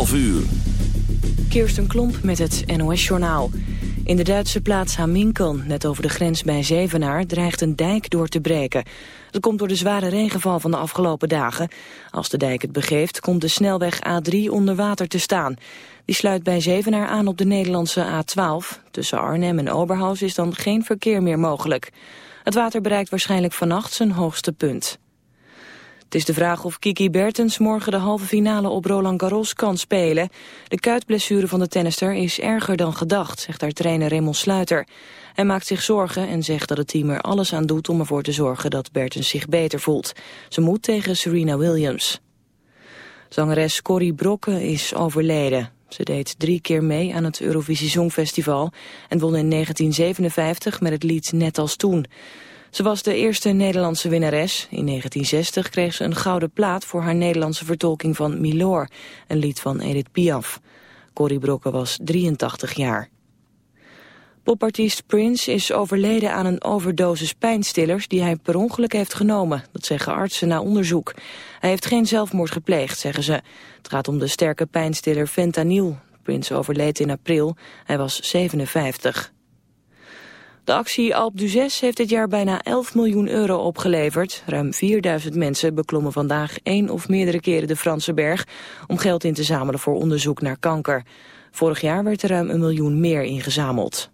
12 uur. Kirsten Klomp met het NOS-journaal. In de Duitse plaats Haminkeln, net over de grens bij Zevenaar, dreigt een dijk door te breken. Dat komt door de zware regenval van de afgelopen dagen. Als de dijk het begeeft, komt de snelweg A3 onder water te staan. Die sluit bij Zevenaar aan op de Nederlandse A12. Tussen Arnhem en Oberhaus is dan geen verkeer meer mogelijk. Het water bereikt waarschijnlijk vannacht zijn hoogste punt. Het is de vraag of Kiki Bertens morgen de halve finale op Roland Garros kan spelen. De kuitblessure van de tennister is erger dan gedacht, zegt haar trainer Raymond Sluiter. Hij maakt zich zorgen en zegt dat het team er alles aan doet om ervoor te zorgen dat Bertens zich beter voelt. Ze moet tegen Serena Williams. Zangeres Corrie Brokke is overleden. Ze deed drie keer mee aan het Eurovisie Songfestival en won in 1957 met het lied Net als toen. Ze was de eerste Nederlandse winnares. In 1960 kreeg ze een gouden plaat voor haar Nederlandse vertolking van Milor, een lied van Edith Piaf. Corrie Brokke was 83 jaar. Popartiest Prince is overleden aan een overdosis pijnstillers die hij per ongeluk heeft genomen. Dat zeggen artsen na onderzoek. Hij heeft geen zelfmoord gepleegd, zeggen ze. Het gaat om de sterke pijnstiller fentanyl. Prince overleed in april. Hij was 57. De actie Alp d'Huez heeft dit jaar bijna 11 miljoen euro opgeleverd. Ruim 4000 mensen beklommen vandaag één of meerdere keren de Franse berg... om geld in te zamelen voor onderzoek naar kanker. Vorig jaar werd er ruim een miljoen meer ingezameld.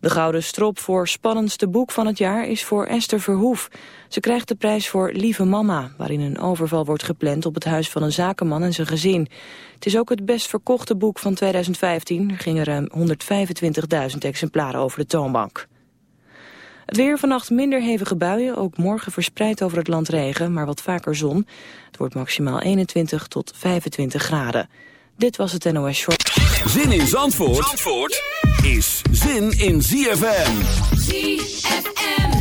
De Gouden Strop voor spannendste boek van het jaar is voor Esther Verhoef. Ze krijgt de prijs voor Lieve Mama, waarin een overval wordt gepland op het huis van een zakenman en zijn gezin. Het is ook het best verkochte boek van 2015. Er gingen ruim 125.000 exemplaren over de toonbank. Het weer vannacht minder hevige buien, ook morgen verspreid over het land regen, maar wat vaker zon. Het wordt maximaal 21 tot 25 graden. Dit was het NOS Short. Zin in Zandvoort, Zandvoort is zin in ZFM. ZFM.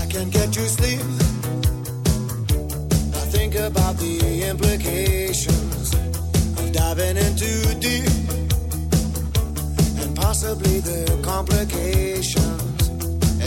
I can get you sleep. I think about the implications of diving in too deep and possibly the complications,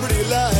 pretty lights.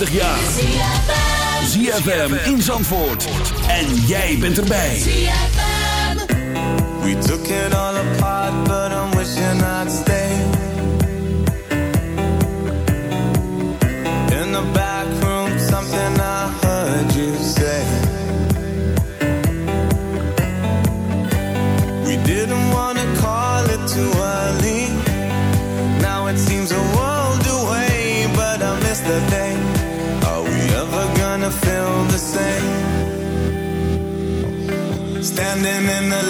25 jaar. ZFM in Zandvoort. En jij bent erbij. ZFM. We took it all apart, but I'm wishing I'd stay. standing in the